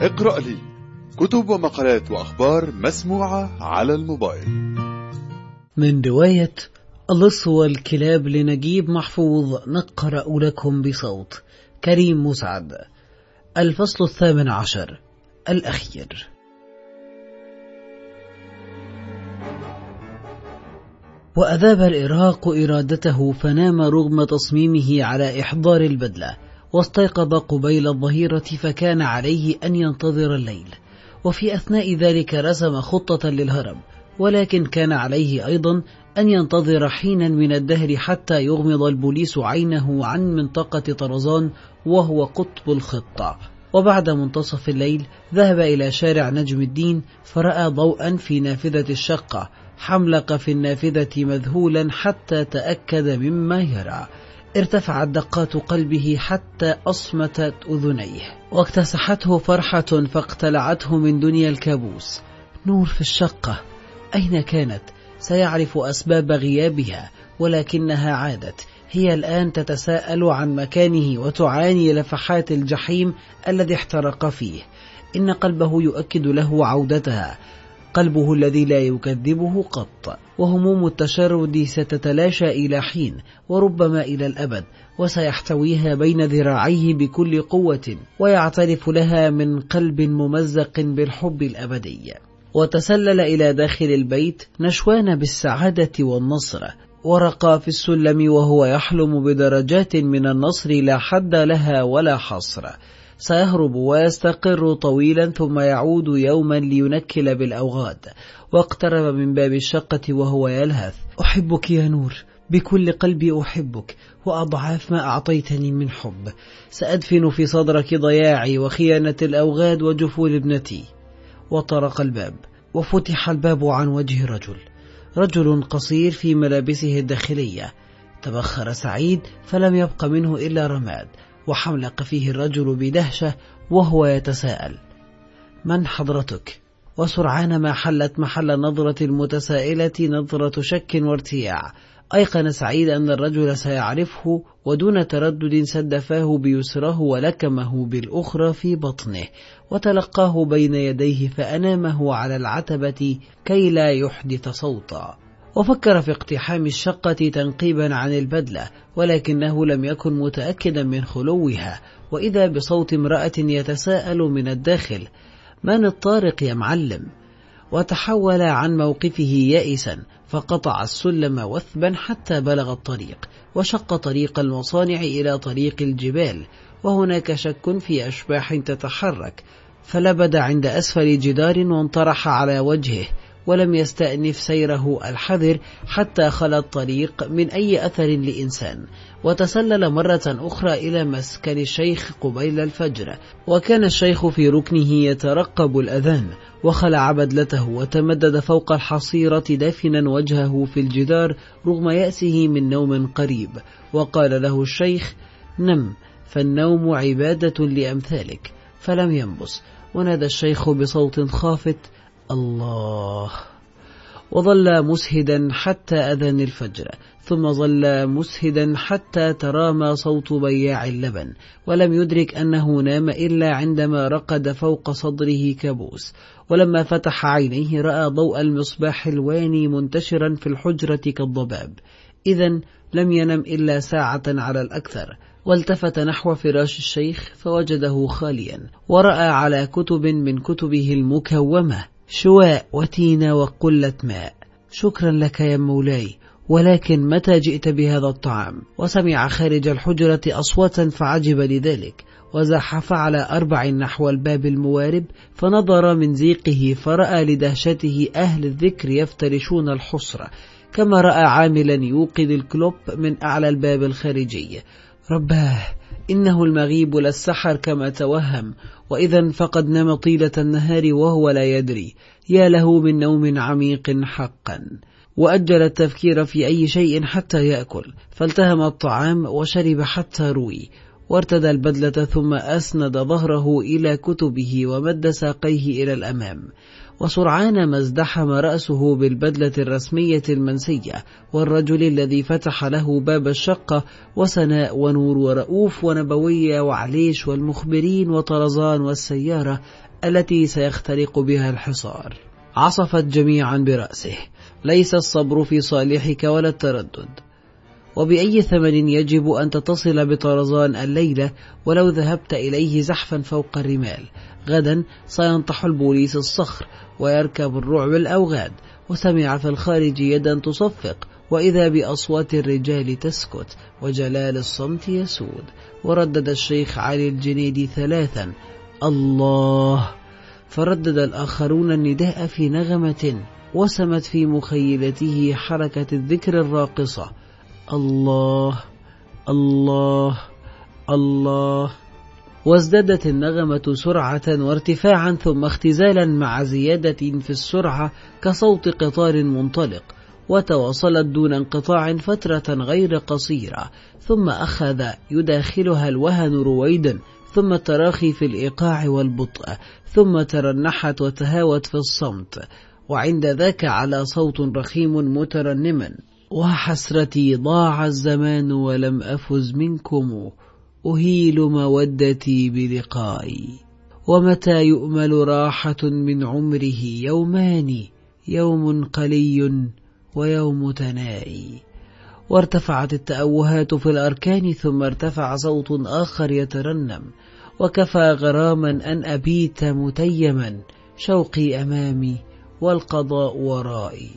اقرأ لي كتب ومقالات وأخبار مسموعة على الموبايل. من رواية اللص والكلاب لنجيب محفوظ نقرأ لكم بصوت كريم مسعد. الفصل الثامن عشر الأخير. وأذاب الإرهاق إرادته فنام رغم تصميمه على إحضار البدلة. واستيقظ قبيل الظهيرة فكان عليه أن ينتظر الليل. وفي أثناء ذلك رسم خطة للهرب ولكن كان عليه أيضا أن ينتظر حينا من الدهر حتى يغمض البوليس عينه عن منطقة طرزان وهو قطب الخطة. وبعد منتصف الليل ذهب إلى شارع نجم الدين فرأى ضوءا في نافذة الشقة حملق في النافذة مذهولا حتى تأكد مما يرى. ارتفعت دقات قلبه حتى أصمتت أذنيه. واكتسحته فرحة فاقتلعته من دنيا الكابوس. نور في الشقة. أين كانت؟ سيعرف أسباب غيابها ولكنها عادت. هي الآن تتساءل عن مكانه وتعاني لفحات الجحيم الذي احترق فيه. إن قلبه يؤكد له عودتها. قلبه الذي لا يكذبه قط. وهموم التشرد ستتلاشى إلى حين وربما إلى الأبد وسيحتويها بين ذراعيه بكل قوة ويعترف لها من قلب ممزق بالحب الأبدي. وتسلل إلى داخل البيت نشوان بالسعادة والنصر. ورقى في السلم وهو يحلم بدرجات من النصر لا حد لها ولا حصر. سيهرب ويستقر طويلا ثم يعود يوما لينكل بالأوغاد. واقترب من باب الشقة وهو يلهث. أحبك يا نور بكل قلبي أحبك وأضعاف ما أعطيتني من حب. سأدفن في صدرك ضياعي وخيانة الأوغاد وجفول ابنتي. وطرق الباب وفتح الباب عن وجه رجل. رجل قصير في ملابسه الداخلية. تبخر سعيد فلم يبق منه إلا رماد. وحملق فيه الرجل بدهشة وهو يتساءل من حضرتك؟ وسرعان ما حلت محل نظرة المتسائلة نظرة شك وارتياع أيقن سعيد أن الرجل سيعرفه ودون تردد سد فاه بيسره ولكمه بالأخرى في بطنه وتلقاه بين يديه فأنامه على العتبة كي لا يحدث صوتا. وفكر في اقتحام الشقة تنقيبا عن البدلة ولكنه لم يكن متأكدا من خلوها وإذا بصوت امرأة يتساءل من الداخل من الطارق يا معلم؟ وتحول عن موقفه يائسا فقطع السلم وثبا حتى بلغ الطريق وشق طريق المصانع إلى طريق الجبال وهناك شك في أشباح تتحرك فلبد عند أسفل جدار وانطرح على وجهه. ولم يستأنف سيره الحذر حتى خلى الطريق من أي أثر لإنسان. وتسلل مرة أخرى إلى مسكن الشيخ قبيل الفجر. وكان الشيخ في ركنه يترقب الأذان وخلع بدلته وتمدد فوق الحصيرة دافنا وجهه في الجدار رغم يأسه من نوم قريب. وقال له الشيخ نم فالنوم عبادة لأمثالك. فلم ينبس. ونادى الشيخ بصوت خافت الله. وظل مسهدا حتى أذن الفجر ثم ظل مسهدا حتى ترامى صوت بياع اللبن ولم يدرك أنه نام إلا عندما رقد فوق صدره كابوس. ولما فتح عينيه رأى ضوء المصباح الواني منتشرا في الحجرة كالضباب. إذا لم ينم إلا ساعة على الأكثر. والتفت نحو فراش الشيخ فوجده خاليا ورأى على كتب من كتبه المكومة. شواء وتين وقلة ماء. شكرا لك يا مولاي. ولكن متى جئت بهذا الطعام؟ وسمع خارج الحجرة أصواتا فعجب لذلك. وزحف على أربع نحو الباب الموارب فنظر من زيقه فرأى لدهشته أهل الذكر يفترشون الحصرة. كما رأى عاملا يوقد الكلوب من أعلى الباب الخارجي. رباه إنه المغيب للسحر كما توهم وإذا فقد نام طيلة النهار وهو لا يدري. يا له من نوم عميق حقا. وأجل التفكير في أي شيء حتى يأكل. فالتهم الطعام وشرب حتى روي. وارتدى البدلة ثم أسند ظهره إلى كتبه ومد ساقيه إلى الأمام. وسرعان ما ازدحم رأسه بالبدلة الرسمية المنسية والرجل الذي فتح له باب الشقة وسناء ونور ورؤوف ونبوية وعليش والمخبرين وطرزان والسيارة التي سيخترق بها الحصار. عصفت جميعا برأسه ليس الصبر في صالحك ولا التردد. وبأي ثمن يجب أن تتصل بطرزان الليلة ولو ذهبت إليه زحفا فوق الرمال؟ غدا سينطح البوليس الصخر ويركب الرعب الأوغاد وسمع في الخارج يدا تصفق وإذا بأصوات الرجال تسكت وجلال الصمت يسود. وردد الشيخ علي الجنيدي ثلاثا الله! فردد الآخرون النداء في نغمة وسمت في مخيلته حركة الذكر الراقصة الله! الله! الله! وازدادت النغمة سرعة وارتفاعا ثم اختزالا مع زيادة في السرعة كصوت قطار منطلق وتواصلت دون انقطاع فترة غير قصيرة. ثم أخذ يداخلها الوهن رويدا ثم التراخي في الإيقاع والبطء ثم ترنحت وتهاوت في الصمت. وعند ذاك على صوت رخيم مترنما. وحسرتي ضاع الزمان ولم أفز منكم. أهيل مودتي بلقائي. ومتى يؤمل راحة من عمره يومان يوم قلي ويوم تنائي وارتفعت التأوهات في الأركان ثم ارتفع صوت آخر يترنم. وكفى غراما أن أبيت متيما شوقي أمامي والقضاء ورائي.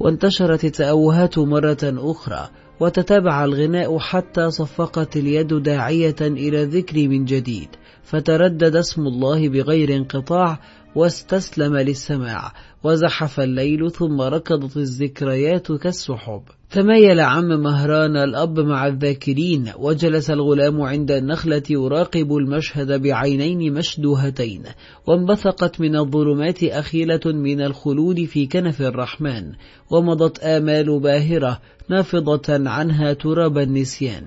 وانتشرت التأوهات مرة أخرى وتتابع الغناء حتى صفقت اليد داعية إلى الذكر من جديد فتردد اسم الله بغير انقطاع واستسلم للسماع وزحف الليل ثم ركضت الذكريات كالسحب. تميل عم مهران الأب مع الذاكرين وجلس الغلام عند النخلة يراقب المشهد بعينين مشدوهتين وانبثقت من الظلمات أخيلة من الخلود في كنف الرحمن ومضت آمال باهرة نافضة عنها تراب النسيان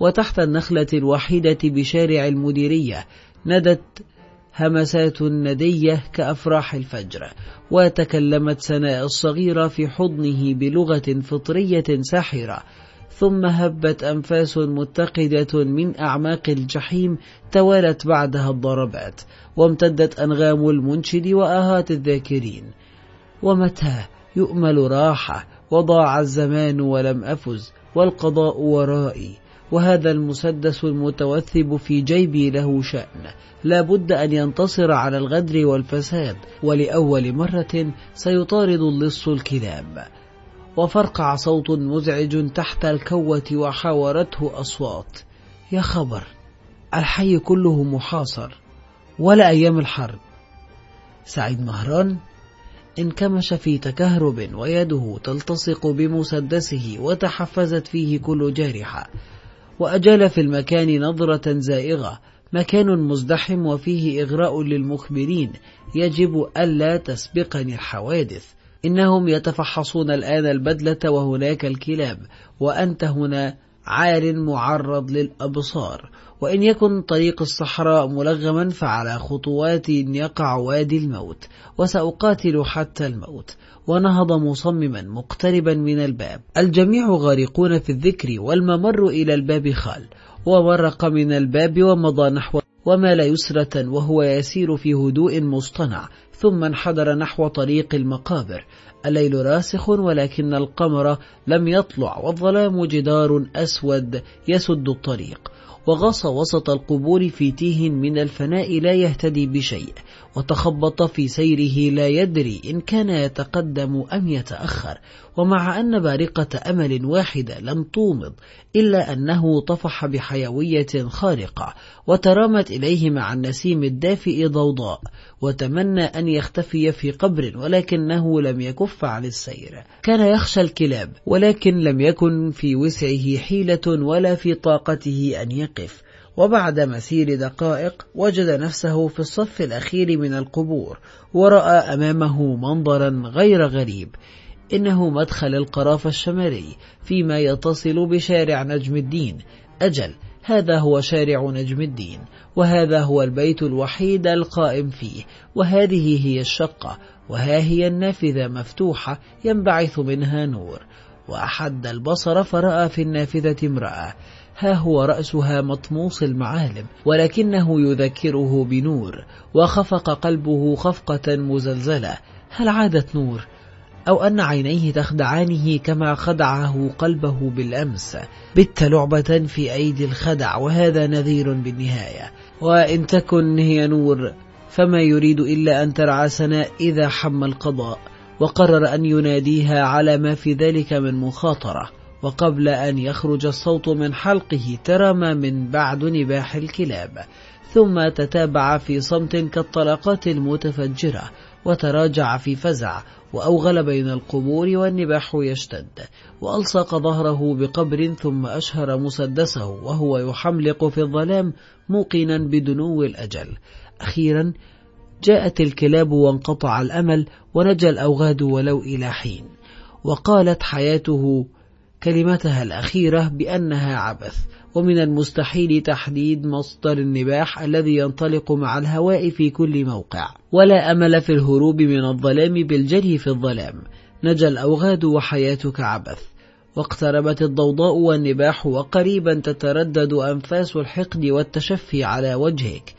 وتحت النخلة الوحيدة بشارع المديرية ندت همسات ندية كأفراح الفجر وتكلمت سناء الصغيرة في حضنه بلغة فطرية ساحرة ثم هبت أنفاس متقدة من أعماق الجحيم توالت بعدها الضربات وامتدت أنغام المنشد وآهات الذاكرين. ومتى يؤمل راحة وضاع الزمان ولم أفز والقضاء ورائي وهذا المسدس المتوثب في جيبي له شأن. لا بد أن ينتصر على الغدر والفساد ولأول مرة سيطارد اللص الكلاب وفرقع صوت مزعج تحت الكوة وحاورته أصوات. يا خبر الحي كله محاصر ولا أيام الحرب سعيد مهران انكمش في تكهرب ويده تلتصق بمسدسه وتحفزت فيه كل جارحة. وأجال في المكان نظرة زائغة مكان مزدحم وفيه إغراء للمخبرين يجب ألا تسبقني الحوادث. إنهم يتفحصون الآن البدلة وهناك الكلاب وأنت هنا عار معرض للأبصار. وإن يكن طريق الصحراء ملغما فعلى خطوات يقع وادي الموت وسأقاتل حتى الموت ونهض مصمما مقتربا من الباب. الجميع غارقون في الذكر والممر إلى الباب خال وورق من الباب ومضى نحو ومال يسرة وهو يسير في هدوء مصطنع ثم انحدر نحو طريق المقابر. الليل راسخ ولكن القمر لم يطلع والظلام جدار أسود يسد الطريق. وغص وسط القبور في تيه من الفناء لا يهتدي بشيء. وتخبط في سيره لا يدري إن كان يتقدم أم يتأخر. ومع أن بارقة أمل واحدة لم تومض إلا أنه طفح بحيوية خارقة وترامت إليه مع النسيم الدافئ ضوضاء وتمنى أن يختفي في قبر ولكنه لم يكف عن السير. كان يخشى الكلاب ولكن لم يكن في وسعه حيلة ولا في طاقته أن يقف. وبعد مسير دقائق وجد نفسه في الصف الأخير من القبور ورأى أمامه منظرا غير غريب إنه مدخل القرافة الشمالي فيما يتصل بشارع نجم الدين. أجل هذا هو شارع نجم الدين وهذا هو البيت الوحيد القائم فيه وهذه هي الشقة وها هي النافذة مفتوحة ينبعث منها نور. وأحد البصر فرأى في النافذة امرأة. ها هو رأسها مطموس المعالم ولكنه يذكره بنور وخفق قلبه خفقة مزلزلة. هل عادت نور؟ أو أن عينيه تخدعانه كما خدعه قلبه بالأمس بت لعبة في أيدي الخدع وهذا نذير بالنهاية. وإن تكن هي نور فما يريد إلا أن ترعى سناء إذا حم القضاء وقرر أن يناديها على ما في ذلك من مخاطرة. وقبل أن يخرج الصوت من حلقه ترمى من بعد نباح الكلاب ثم تتابع في صمت كالطلقات المتفجرة وتراجع في فزع وأوغل بين القبور والنباح يشتد وألصق ظهره بقبر ثم أشهر مسدسه وهو يحملق في الظلام موقنا بدنو الأجل. أخيرا جاءت الكلاب وانقطع الأمل ونجى الأوغاد ولو إلى حين وقالت حياته كلمتها الأخيرة بأنها عبث ومن المستحيل تحديد مصدر النباح الذي ينطلق مع الهواء في كل موقع. ولا أمل في الهروب من الظلام بالجري في الظلام. نجا الأوغاد وحياتك عبث. واقتربت الضوضاء والنباح وقريبا تتردد أنفاس الحقد والتشفي على وجهك.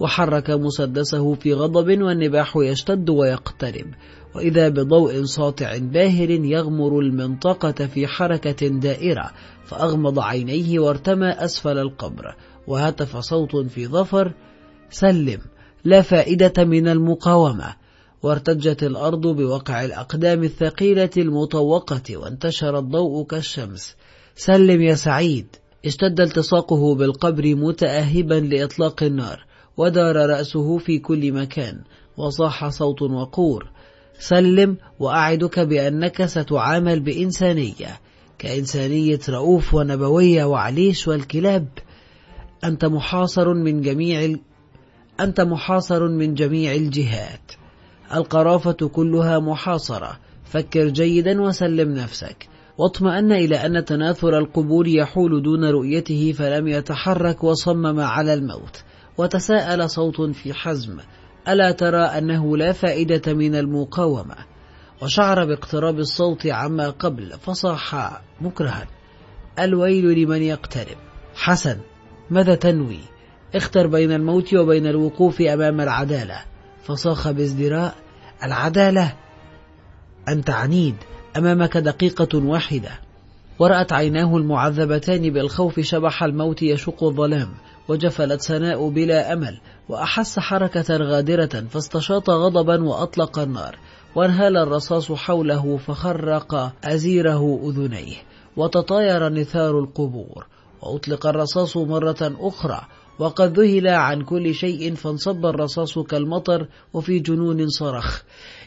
وحرك مسدسه في غضب والنباح يشتد ويقترب. وإذا بضوء ساطع باهر يغمر المنطقة في حركة دائرة فأغمض عينيه وارتمى أسفل القبر وهتف صوت في ظفر سلم لا فائدة من المقاومة. وارتجت الأرض بوقع الأقدام الثقيلة المطوقة وانتشر الضوء كالشمس. سلم يا سعيد. اشتد التصاقه بالقبر متأهبا لإطلاق النار ودار رأسه في كل مكان وصاح صوت وقور. سلم وأعدك بأنك ستعامل بإنسانية كإنسانية رؤوف ونبوية وعليش والكلاب. أنت محاصر من جميع ال... أنت محاصر من جميع الجهات. القرافة كلها محاصرة. فكر جيدا وسلم نفسك. واطمأن إلى أن تناثر القبور يحول دون رؤيته فلم يتحرك وصمم على الموت. وتساءل صوت في حزم. ألا ترى أنه لا فائدة من المقاومة؟ وشعر باقتراب الصوت عما قبل فصاح مكرها. الويل لمن يقترب. حسن ماذا تنوي؟ اختر بين الموت وبين الوقوف أمام العدالة. فصاخ بازدراء. العدالة؟ أنت عنيد. أمامك دقيقة واحدة. ورأت عيناه المعذبتان بالخوف شبح الموت يشق الظلام. وجفلت سناء بلا أمل وأحس حركة غادرة فاستشاط غضبا وأطلق النار وانهال الرصاص حوله فخرق أزيره أذنيه وتطاير نثار القبور وأطلق الرصاص مرة أخرى وقد ذهل عن كل شيء فانصب الرصاص كالمطر وفي جنون صرخ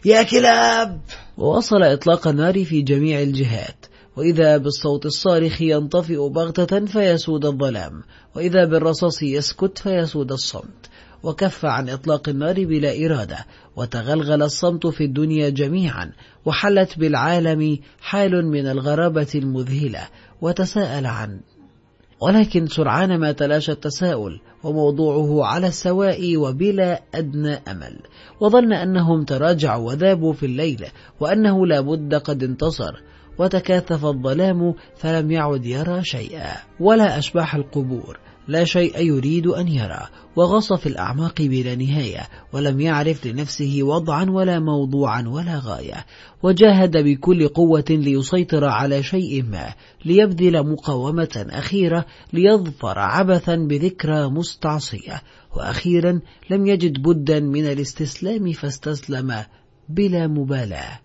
يا كلاب! ووصل إطلاق النار في جميع الجهات وإذا بالصوت الصارخ ينطفئ بغتة فيسود الظلام وإذا بالرصاص يسكت فيسود الصمت. وكف عن إطلاق النار بلا إرادة وتغلغل الصمت في الدنيا جميعا وحلت بالعالم حال من الغرابة المذهلة وتساءل عن ولكن سرعان ما تلاشى التساؤل وموضوعه على السواء وبلا أدنى أمل. وظن أنهم تراجعوا وذابوا في الليل وأنه لا بد قد انتصر. وتكاثف الظلام فلم يعد يرى شيئا. ولا أشباح القبور لا شيء يريد أن يرى. وغص في الأعماق بلا نهاية ولم يعرف لنفسه وضعا ولا موضوعا ولا غاية. وجاهد بكل قوة ليسيطر على شيء ما ليبذل مقاومة أخيرة ليظفر عبثا بذكرى مستعصية. وأخيرا لم يجد بدا من الاستسلام فاستسلم بلا مبالاة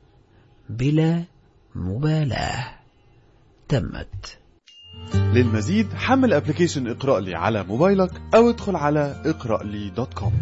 بلا مبالاة. تمت. للمزيد حمل application اقرأ لي على موبايلك أو ادخل على اقرأ لي dot com.